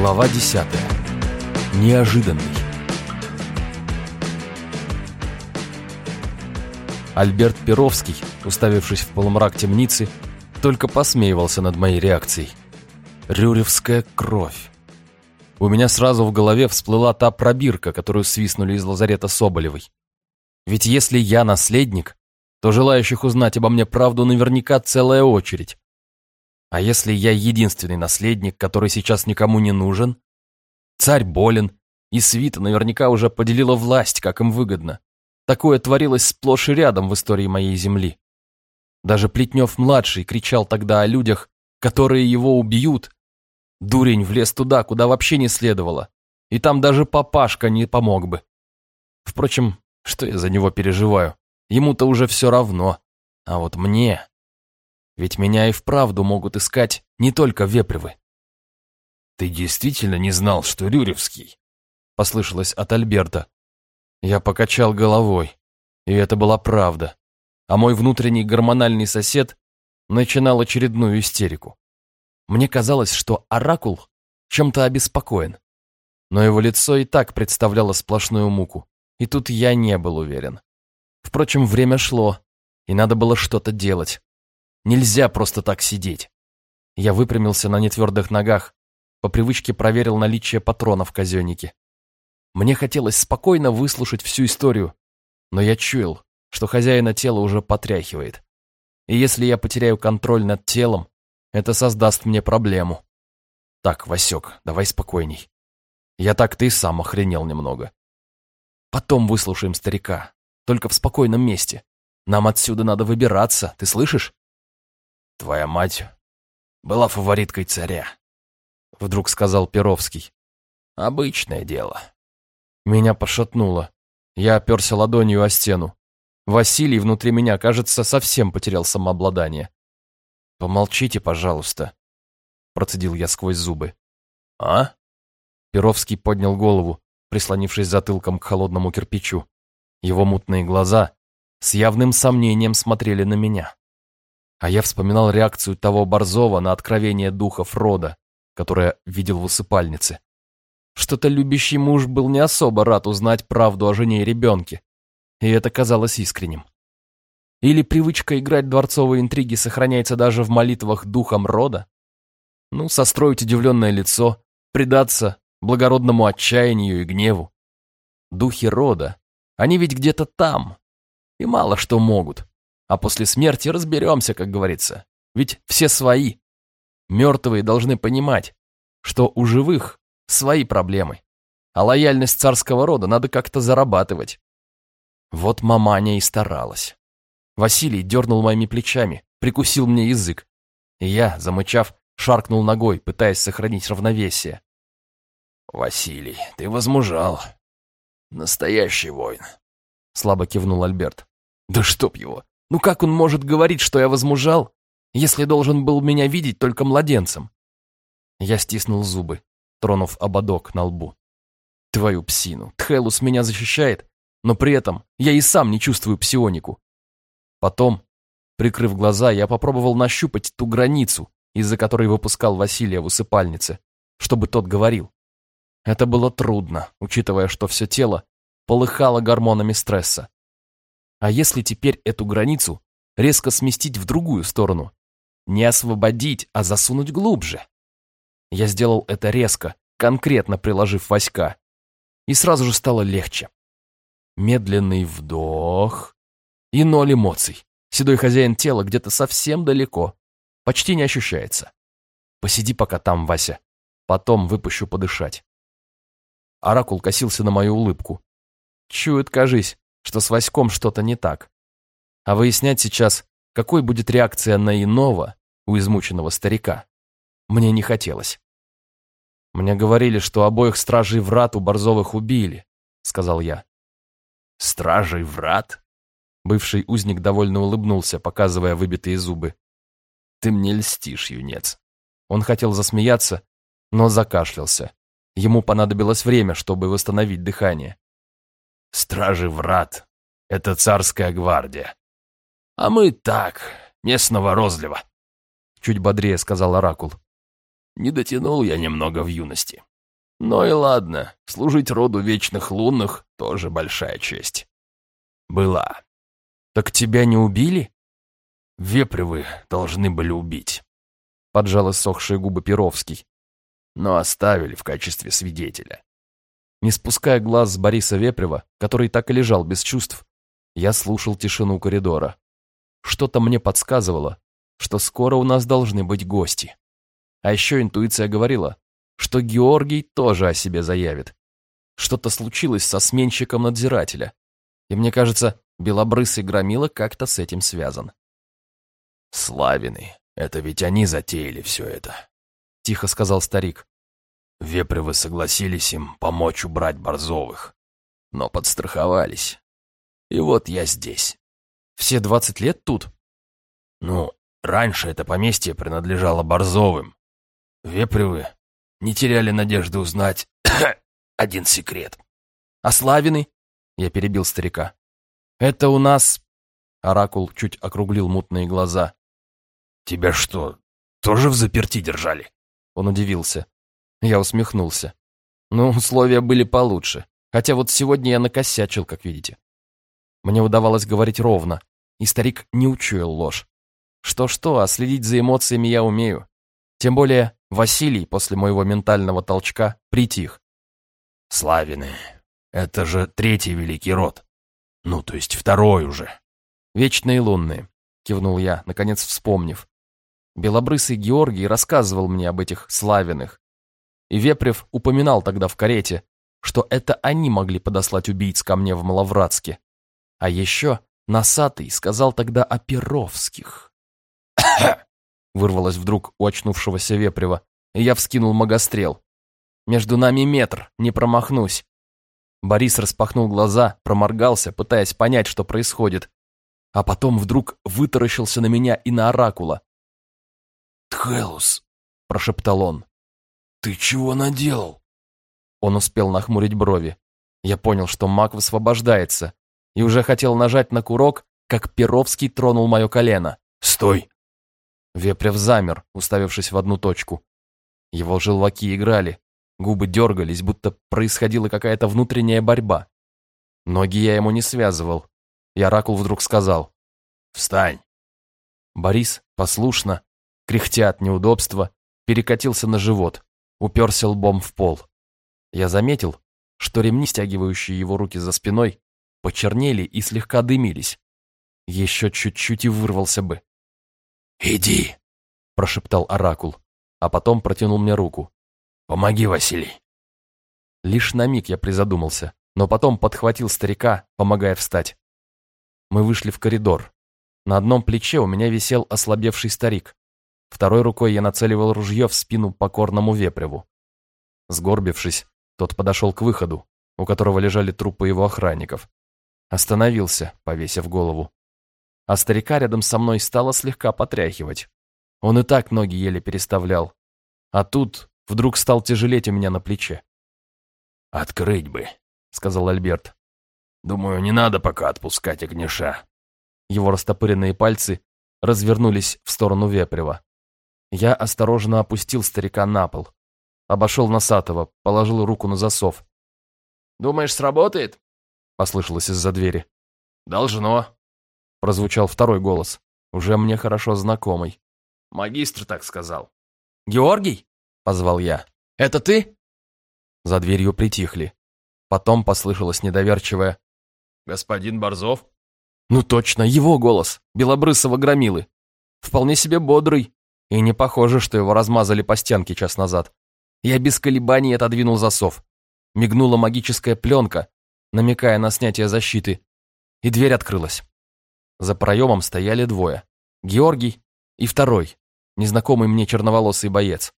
Глава 10. Неожиданный. Альберт Перовский, уставившись в полумрак темницы, только посмеивался над моей реакцией. Рюревская кровь. У меня сразу в голове всплыла та пробирка, которую свистнули из лазарета Соболевой. Ведь если я наследник, то желающих узнать обо мне правду наверняка целая очередь. А если я единственный наследник, который сейчас никому не нужен? Царь болен, и свита наверняка уже поделила власть, как им выгодно. Такое творилось сплошь и рядом в истории моей земли. Даже Плетнев-младший кричал тогда о людях, которые его убьют. Дурень влез туда, куда вообще не следовало. И там даже папашка не помог бы. Впрочем, что я за него переживаю? Ему-то уже все равно. А вот мне... Ведь меня и вправду могут искать не только вепревы. «Ты действительно не знал, что Рюревский?» Послышалось от Альберта. Я покачал головой, и это была правда. А мой внутренний гормональный сосед начинал очередную истерику. Мне казалось, что Оракул чем-то обеспокоен. Но его лицо и так представляло сплошную муку, и тут я не был уверен. Впрочем, время шло, и надо было что-то делать. Нельзя просто так сидеть. Я выпрямился на нетвердых ногах, по привычке проверил наличие патронов в казеннике. Мне хотелось спокойно выслушать всю историю, но я чуял, что хозяина тела уже потряхивает. И если я потеряю контроль над телом, это создаст мне проблему. Так, Васек, давай спокойней. Я так ты сам охренел немного. Потом выслушаем старика, только в спокойном месте. Нам отсюда надо выбираться, ты слышишь? «Твоя мать была фавориткой царя», — вдруг сказал Перовский. «Обычное дело». Меня пошатнуло. Я оперся ладонью о стену. Василий внутри меня, кажется, совсем потерял самообладание. «Помолчите, пожалуйста», — процедил я сквозь зубы. «А?» Перовский поднял голову, прислонившись затылком к холодному кирпичу. Его мутные глаза с явным сомнением смотрели на меня. А я вспоминал реакцию того Борзова на откровение духов рода, которое видел в усыпальнице. Что-то любящий муж был не особо рад узнать правду о жене и ребенке, и это казалось искренним. Или привычка играть дворцовые интриги сохраняется даже в молитвах духом рода? Ну, состроить удивленное лицо, предаться благородному отчаянию и гневу. Духи рода, они ведь где-то там, и мало что могут. А после смерти разберемся, как говорится. Ведь все свои. Мертвые должны понимать, что у живых свои проблемы. А лояльность царского рода надо как-то зарабатывать. Вот маманя и старалась. Василий дернул моими плечами, прикусил мне язык. И я, замычав, шаркнул ногой, пытаясь сохранить равновесие. «Василий, ты возмужал. Настоящий воин», — слабо кивнул Альберт. «Да чтоб его! Ну как он может говорить, что я возмужал, если должен был меня видеть только младенцем? Я стиснул зубы, тронув ободок на лбу. Твою псину, Тхелус меня защищает, но при этом я и сам не чувствую псионику. Потом, прикрыв глаза, я попробовал нащупать ту границу, из-за которой выпускал Василия в усыпальнице, чтобы тот говорил. Это было трудно, учитывая, что все тело полыхало гормонами стресса. А если теперь эту границу резко сместить в другую сторону? Не освободить, а засунуть глубже. Я сделал это резко, конкретно приложив Васька. И сразу же стало легче. Медленный вдох и ноль эмоций. Седой хозяин тела где-то совсем далеко. Почти не ощущается. Посиди пока там, Вася. Потом выпущу подышать. Оракул косился на мою улыбку. Чует, кажись, что с Васьком что-то не так. А выяснять сейчас, какой будет реакция на иного у измученного старика, мне не хотелось. «Мне говорили, что обоих стражей врат у Борзовых убили», — сказал я. «Стражей врат?» Бывший узник довольно улыбнулся, показывая выбитые зубы. «Ты мне льстишь, юнец». Он хотел засмеяться, но закашлялся. Ему понадобилось время, чтобы восстановить дыхание. Стражи врат — это царская гвардия. А мы так, местного розлива. Чуть бодрее сказал Оракул. Не дотянул я немного в юности. Ну и ладно, служить роду вечных лунных тоже большая честь. Была. Так тебя не убили? Вепревы должны были убить. Поджал иссохшие губы Перовский. Но оставили в качестве свидетеля. Не спуская глаз с Бориса Вепрева, который так и лежал без чувств, я слушал тишину коридора. Что-то мне подсказывало, что скоро у нас должны быть гости. А еще интуиция говорила, что Георгий тоже о себе заявит. Что-то случилось со сменщиком надзирателя. И мне кажется, белобрысый громила как-то с этим связан. «Славины, это ведь они затеяли все это», — тихо сказал старик. Вепревы согласились им помочь убрать Борзовых, но подстраховались. И вот я здесь. Все двадцать лет тут? Ну, раньше это поместье принадлежало Борзовым. Вепревы не теряли надежды узнать один секрет. А Славины? Я перебил старика. Это у нас... Оракул чуть округлил мутные глаза. Тебя что, тоже в заперти держали? Он удивился. Я усмехнулся. Ну, условия были получше. Хотя вот сегодня я накосячил, как видите. Мне удавалось говорить ровно, и старик не учуял ложь. Что-что, а следить за эмоциями я умею. Тем более Василий после моего ментального толчка притих. «Славины, это же третий великий род. Ну, то есть второй уже». «Вечные лунные», — кивнул я, наконец вспомнив. Белобрысый Георгий рассказывал мне об этих славиных, Вепрев упоминал тогда в карете, что это они могли подослать убийц ко мне в Маловратске. А еще Носатый сказал тогда о Перовских. Вырвалось вдруг у очнувшегося Вепрева, и я вскинул магострел. Между нами метр, не промахнусь. Борис распахнул глаза, проморгался, пытаясь понять, что происходит. А потом вдруг вытаращился на меня и на оракула. «Тхелус», — прошептал он, «Ты чего наделал?» Он успел нахмурить брови. Я понял, что маг высвобождается, и уже хотел нажать на курок, как Перовский тронул мое колено. «Стой!» Вепрев замер, уставившись в одну точку. Его желваки играли, губы дергались, будто происходила какая-то внутренняя борьба. Ноги я ему не связывал, и Оракул вдруг сказал «Встань!» Борис послушно, кряхтя от неудобства, перекатился на живот уперся лбом в пол. Я заметил, что ремни, стягивающие его руки за спиной, почернели и слегка дымились. Еще чуть-чуть и вырвался бы. «Иди!» – прошептал Оракул, а потом протянул мне руку. «Помоги, Василий!» Лишь на миг я призадумался, но потом подхватил старика, помогая встать. Мы вышли в коридор. На одном плече у меня висел ослабевший старик. Второй рукой я нацеливал ружье в спину покорному вепреву. Сгорбившись, тот подошел к выходу, у которого лежали трупы его охранников. Остановился, повесив голову. А старика рядом со мной стало слегка потряхивать. Он и так ноги еле переставлял. А тут вдруг стал тяжелеть у меня на плече. «Открыть бы», — сказал Альберт. «Думаю, не надо пока отпускать огниша». Его растопыренные пальцы развернулись в сторону Вепрева. Я осторожно опустил старика на пол. Обошел Носатого, положил руку на засов. «Думаешь, сработает?» Послышалось из-за двери. «Должно», — прозвучал второй голос, уже мне хорошо знакомый. «Магистр так сказал». «Георгий?» — позвал я. «Это ты?» За дверью притихли. Потом послышалось недоверчивое. «Господин Борзов?» «Ну точно, его голос, белобрысого громилы. Вполне себе бодрый, и не похоже, что его размазали по стенке час назад. Я без колебаний отодвинул засов. Мигнула магическая пленка, намекая на снятие защиты, и дверь открылась. За проемом стояли двое. Георгий и второй, незнакомый мне черноволосый боец.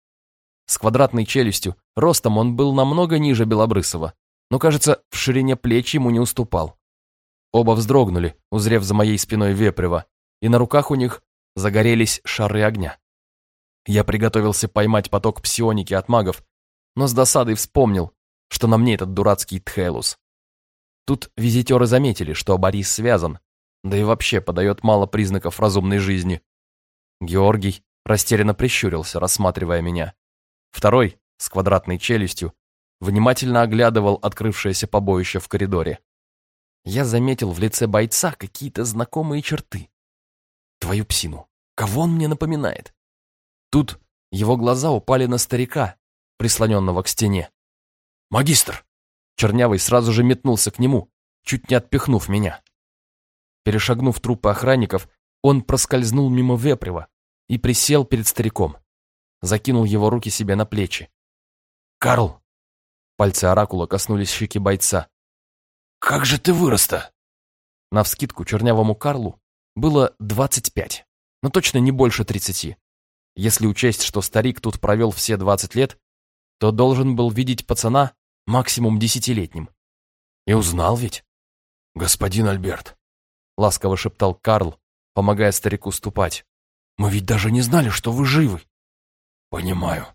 С квадратной челюстью, ростом он был намного ниже Белобрысова, но, кажется, в ширине плеч ему не уступал. Оба вздрогнули, узрев за моей спиной Вепрева, и на руках у них загорелись шары огня. Я приготовился поймать поток псионики от магов, но с досадой вспомнил, что на мне этот дурацкий Тхелус. Тут визитеры заметили, что Борис связан, да и вообще подает мало признаков разумной жизни. Георгий растерянно прищурился, рассматривая меня. Второй, с квадратной челюстью, внимательно оглядывал открывшееся побоище в коридоре. Я заметил в лице бойца какие-то знакомые черты. Твою псину, кого он мне напоминает? Тут его глаза упали на старика, прислоненного к стене. «Магистр!» Чернявый сразу же метнулся к нему, чуть не отпихнув меня. Перешагнув трупы охранников, он проскользнул мимо Вепрева и присел перед стариком. Закинул его руки себе на плечи. «Карл!» Пальцы оракула коснулись щеки бойца. «Как же ты вырос-то?» Навскидку чернявому Карлу было двадцать пять, но точно не больше тридцати. Если учесть, что старик тут провел все двадцать лет, то должен был видеть пацана максимум десятилетним. И узнал ведь? «Господин Альберт», — ласково шептал Карл, помогая старику ступать. «Мы ведь даже не знали, что вы живы». «Понимаю,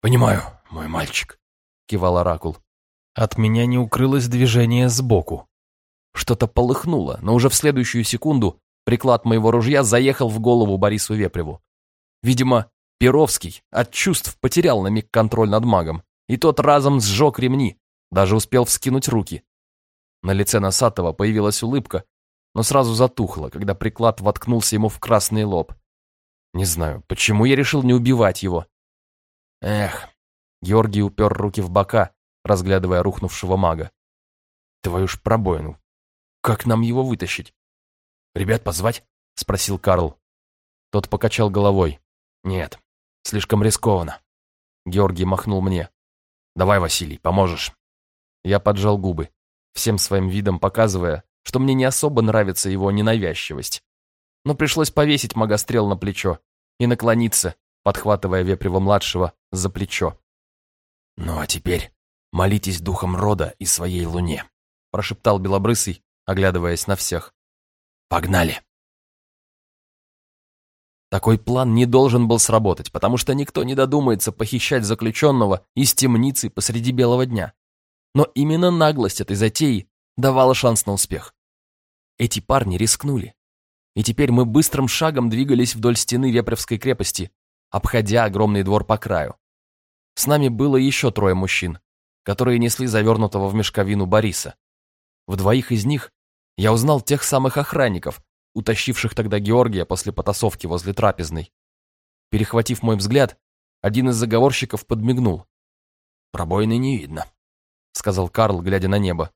понимаю, мой мальчик», — кивал Оракул. От меня не укрылось движение сбоку. Что-то полыхнуло, но уже в следующую секунду приклад моего ружья заехал в голову Борису Вепреву. Видимо, Перовский от чувств потерял на миг контроль над магом, и тот разом сжег ремни, даже успел вскинуть руки. На лице Носатого появилась улыбка, но сразу затухла, когда приклад воткнулся ему в красный лоб. Не знаю, почему я решил не убивать его. Эх, Георгий упер руки в бока, разглядывая рухнувшего мага. Твою ж пробоину. Как нам его вытащить? «Ребят позвать?» — спросил Карл. Тот покачал головой. «Нет, слишком рискованно». Георгий махнул мне. «Давай, Василий, поможешь». Я поджал губы, всем своим видом показывая, что мне не особо нравится его ненавязчивость. Но пришлось повесить магострел на плечо и наклониться, подхватывая Вепрева-младшего за плечо. «Ну а теперь молитесь духом рода и своей луне», прошептал Белобрысый, оглядываясь на всех. «Погнали!» Такой план не должен был сработать, потому что никто не додумается похищать заключенного из темницы посреди белого дня. Но именно наглость этой затеи давала шанс на успех. Эти парни рискнули. И теперь мы быстрым шагом двигались вдоль стены Вепревской крепости, обходя огромный двор по краю. С нами было еще трое мужчин, которые несли завернутого в мешковину Бориса. В двоих из них я узнал тех самых охранников, утащивших тогда Георгия после потасовки возле трапезной. Перехватив мой взгляд, один из заговорщиков подмигнул. «Пробоины не видно», — сказал Карл, глядя на небо.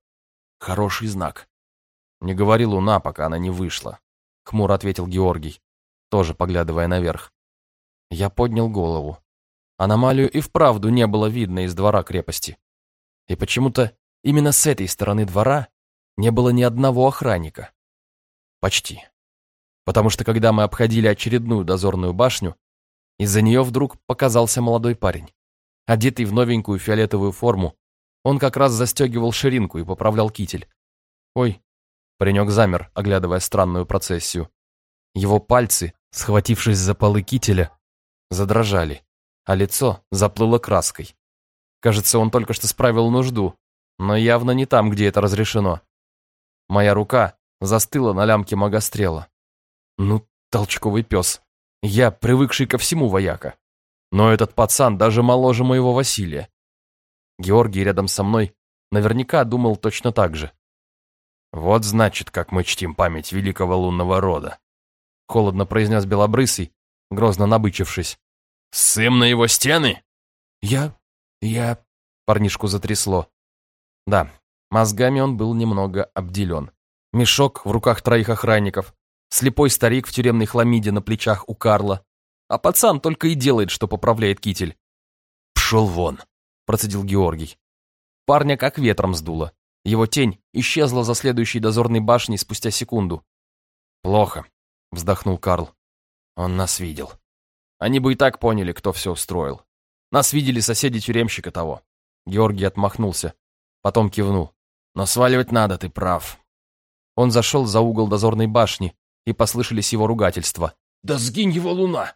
«Хороший знак». «Не говори луна, пока она не вышла», — хмуро ответил Георгий, тоже поглядывая наверх. Я поднял голову. Аномалию и вправду не было видно из двора крепости. И почему-то именно с этой стороны двора не было ни одного охранника. Почти. Потому что когда мы обходили очередную дозорную башню, из-за нее вдруг показался молодой парень. Одетый в новенькую фиолетовую форму, он как раз застегивал ширинку и поправлял китель. «Ой!» Паренек замер, оглядывая странную процессию. Его пальцы, схватившись за полы кителя, задрожали, а лицо заплыло краской. Кажется, он только что справил нужду, но явно не там, где это разрешено. Моя рука застыла на лямке магострела. Ну, толчковый пес. Я, привыкший ко всему вояка. Но этот пацан даже моложе моего Василия. Георгий рядом со мной наверняка думал точно так же. «Вот значит, как мы чтим память великого лунного рода», — холодно произнес Белобрысый, грозно набычившись. «Сым на его стены?» «Я... я...» — парнишку затрясло. Да, мозгами он был немного обделен. Мешок в руках троих охранников, слепой старик в тюремной хламиде на плечах у Карла, а пацан только и делает, что поправляет китель. «Пшел вон», — процедил Георгий. Парня как ветром сдуло. Его тень исчезла за следующей дозорной башней спустя секунду. «Плохо», — вздохнул Карл. «Он нас видел. Они бы и так поняли, кто все устроил. Нас видели соседи тюремщика того». Георгий отмахнулся, потом кивнул. «Но сваливать надо, ты прав. Он зашел за угол дозорной башни, и послышались его ругательства. «Да сгинь его луна!»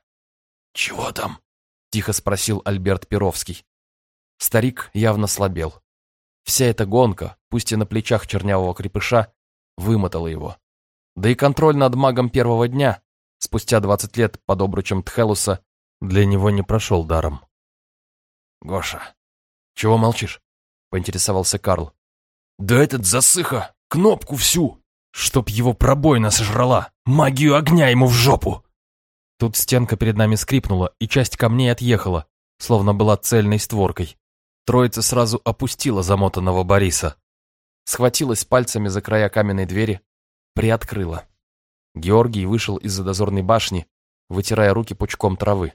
«Чего там?» — тихо спросил Альберт Перовский. Старик явно слабел. Вся эта гонка, пусть и на плечах чернявого крепыша, вымотала его. Да и контроль над магом первого дня, спустя двадцать лет под обручем Тхелуса, для него не прошел даром. «Гоша, чего молчишь?» поинтересовался Карл. «Да этот засыха! Кнопку всю! Чтоб его пробойно сожрала! Магию огня ему в жопу!» Тут стенка перед нами скрипнула, и часть камней отъехала, словно была цельной створкой. Троица сразу опустила замотанного Бориса. Схватилась пальцами за края каменной двери, приоткрыла. Георгий вышел из-за дозорной башни, вытирая руки пучком травы.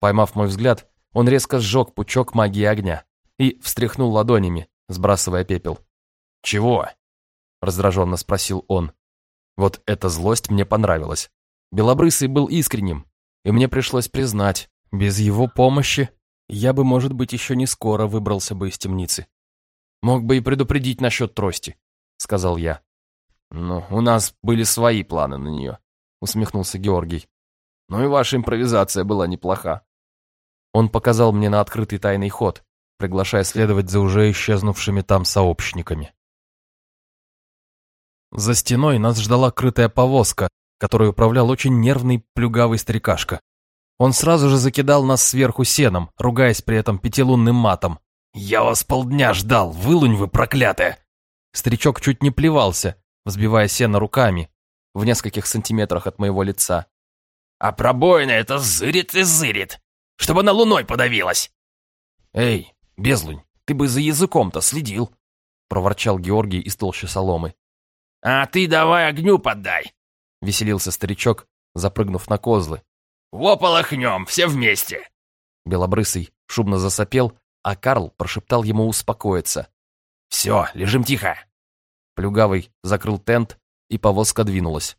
Поймав мой взгляд, он резко сжег пучок магии огня и встряхнул ладонями, сбрасывая пепел. «Чего?» – раздраженно спросил он. Вот эта злость мне понравилась. Белобрысый был искренним, и мне пришлось признать, без его помощи я бы, может быть, еще не скоро выбрался бы из темницы. Мог бы и предупредить насчет трости, сказал я. Ну, у нас были свои планы на нее, усмехнулся Георгий. Ну и ваша импровизация была неплоха. Он показал мне на открытый тайный ход, приглашая следовать за уже исчезнувшими там сообщниками. За стеной нас ждала крытая повозка, которой управлял очень нервный плюгавый старикашка. Он сразу же закидал нас сверху сеном, ругаясь при этом пятилунным матом. «Я вас полдня ждал, вылунь вы, проклятая!» Старичок чуть не плевался, взбивая сено руками, в нескольких сантиметрах от моего лица. «А пробоина это зырит и зырит, чтобы она луной подавилась!» «Эй, безлунь, ты бы за языком-то следил!» проворчал Георгий из толщи соломы. «А ты давай огню поддай!» веселился старичок, запрыгнув на козлы. «Вополохнем, все вместе!» Белобрысый шумно засопел, а Карл прошептал ему успокоиться. «Все, лежим тихо!» Плюгавый закрыл тент, и повозка двинулась.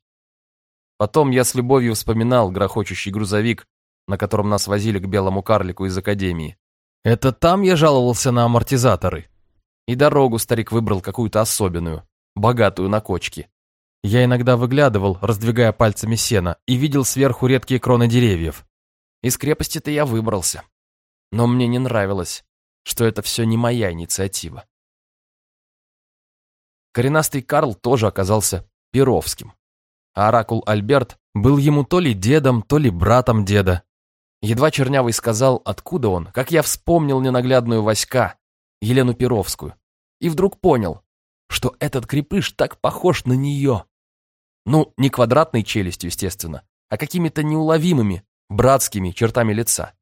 Потом я с любовью вспоминал грохочущий грузовик, на котором нас возили к белому карлику из академии. Это там я жаловался на амортизаторы. И дорогу старик выбрал какую-то особенную, богатую на кочки. Я иногда выглядывал, раздвигая пальцами сено, и видел сверху редкие кроны деревьев. Из крепости-то я выбрался. Но мне не нравилось, что это все не моя инициатива. Коренастый Карл тоже оказался Перовским. А оракул Альберт был ему то ли дедом, то ли братом деда. Едва Чернявый сказал, откуда он, как я вспомнил ненаглядную Васька, Елену Перовскую, и вдруг понял, что этот крепыш так похож на нее. Ну, не квадратной челюстью, естественно, а какими-то неуловимыми, братскими чертами лица.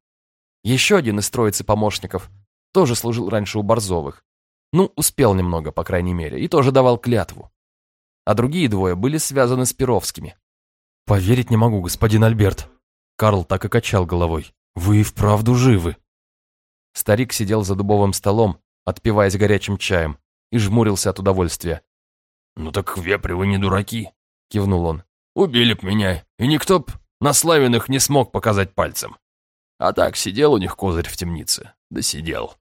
Еще один из троицы помощников тоже служил раньше у Борзовых. Ну, успел немного, по крайней мере, и тоже давал клятву. А другие двое были связаны с Перовскими. «Поверить не могу, господин Альберт». Карл так и качал головой. «Вы и вправду живы». Старик сидел за дубовым столом, отпиваясь горячим чаем, и жмурился от удовольствия. «Ну так вепревы не дураки», — кивнул он. «Убили б меня, и никто б на славяных не смог показать пальцем. А так сидел у них козырь в темнице, да сидел».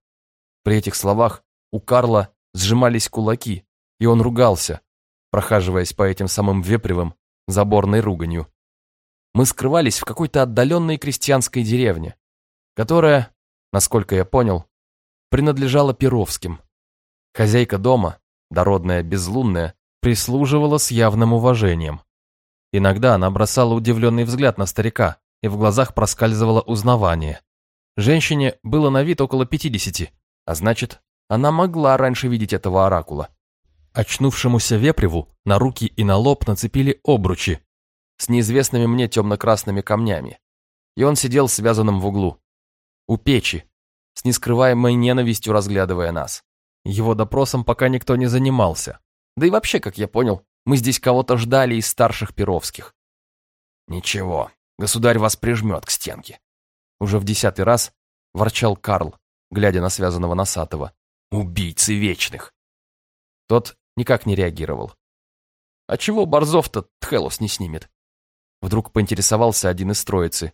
При этих словах у Карла сжимались кулаки, и он ругался, прохаживаясь по этим самым вепревым заборной руганью. Мы скрывались в какой-то отдаленной крестьянской деревне, которая, насколько я понял, принадлежала Перовским. Хозяйка дома, дородная безлунная, прислуживала с явным уважением. Иногда она бросала удивленный взгляд на старика, и в глазах проскальзывало узнавание. Женщине было на вид около пятидесяти, а значит, она могла раньше видеть этого оракула. Очнувшемуся вепреву на руки и на лоб нацепили обручи с неизвестными мне темно-красными камнями, и он сидел связанным в углу, у печи, с нескрываемой ненавистью разглядывая нас. Его допросом пока никто не занимался. Да и вообще, как я понял, мы здесь кого-то ждали из старших перовских. «Ничего, государь вас прижмет к стенке». Уже в десятый раз ворчал Карл, глядя на связанного Носатого. «Убийцы вечных!» Тот никак не реагировал. «А чего Борзов-то Тхелос не снимет?» Вдруг поинтересовался один из троицы.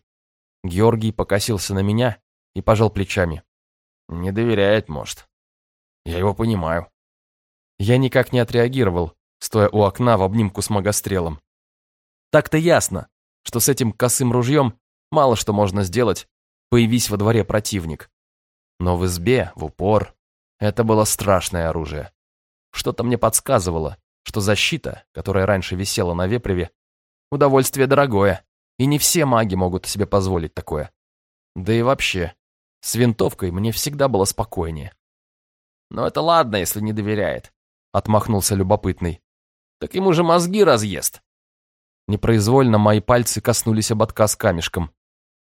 Георгий покосился на меня и пожал плечами. «Не доверяет, может. Я его понимаю». Я никак не отреагировал, стоя у окна в обнимку с магострелом. Так-то ясно, что с этим косым ружьем мало что можно сделать, появись во дворе противник. Но в избе, в упор, это было страшное оружие. Что-то мне подсказывало, что защита, которая раньше висела на вепреве, удовольствие дорогое, и не все маги могут себе позволить такое. Да и вообще, с винтовкой мне всегда было спокойнее. Но это ладно, если не доверяет. Отмахнулся любопытный. Так ему же мозги разъест. Непроизвольно мои пальцы коснулись ободка с камешком.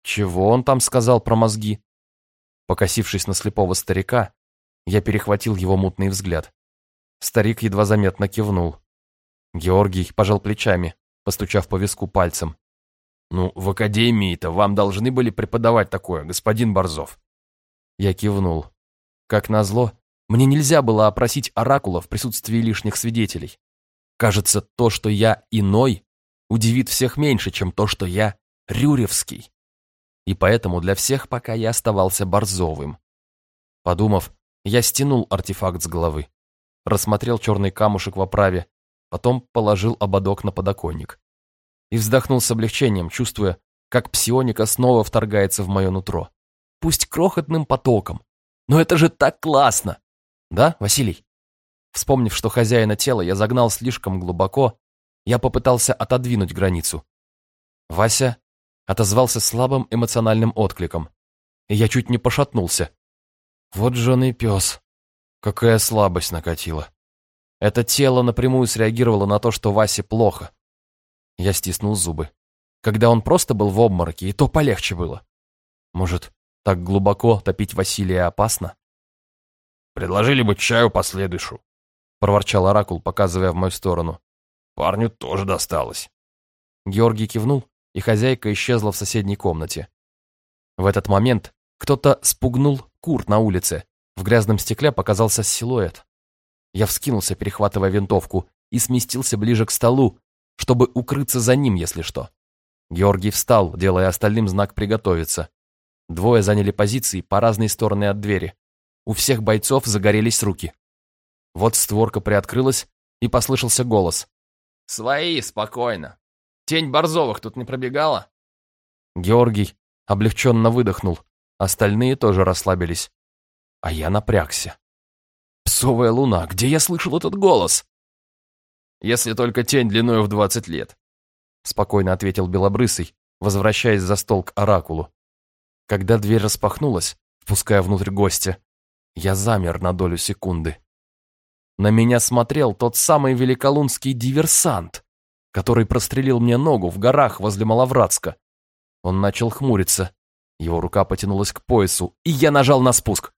Чего он там сказал про мозги? Покосившись на слепого старика, я перехватил его мутный взгляд. Старик едва заметно кивнул. Георгий пожал плечами, постучав по виску пальцем. «Ну, в академии-то вам должны были преподавать такое, господин Борзов». Я кивнул. Как назло, мне нельзя было опросить оракула в присутствии лишних свидетелей. Кажется, то, что я иной, удивит всех меньше, чем то, что я Рюревский. И поэтому для всех пока я оставался Борзовым. Подумав, я стянул артефакт с головы, рассмотрел черный камушек в оправе, потом положил ободок на подоконник. И вздохнул с облегчением, чувствуя, как псионика снова вторгается в мое нутро. Пусть крохотным потоком, но это же так классно! Да, Василий? Вспомнив, что хозяина тела я загнал слишком глубоко, я попытался отодвинуть границу. Вася отозвался слабым эмоциональным откликом, и я чуть не пошатнулся. Вот же он и пес. Какая слабость накатила. Это тело напрямую среагировало на то, что Васе плохо. Я стиснул зубы. Когда он просто был в обмороке, и то полегче было. Может, так глубоко топить Василия опасно? «Предложили бы чаю последующую», — проворчал Оракул, показывая в мою сторону. «Парню тоже досталось». Георгий кивнул, и хозяйка исчезла в соседней комнате. В этот момент кто-то спугнул кур на улице. В грязном стекле показался силуэт. Я вскинулся, перехватывая винтовку, и сместился ближе к столу, чтобы укрыться за ним, если что. Георгий встал, делая остальным знак «приготовиться». Двое заняли позиции по разные стороны от двери. У всех бойцов загорелись руки. Вот створка приоткрылась, и послышался голос. «Свои, спокойно. Тень Борзовых тут не пробегала?» Георгий облегченно выдохнул. Остальные тоже расслабились. А я напрягся. «Псовая луна, где я слышал этот голос?» «Если только тень длиной в двадцать лет», — спокойно ответил Белобрысый, возвращаясь за стол к оракулу. Когда дверь распахнулась, впуская внутрь гостя, я замер на долю секунды. На меня смотрел тот самый великолунский диверсант, который прострелил мне ногу в горах возле Маловратска. Он начал хмуриться. Его рука потянулась к поясу, и я нажал на спуск.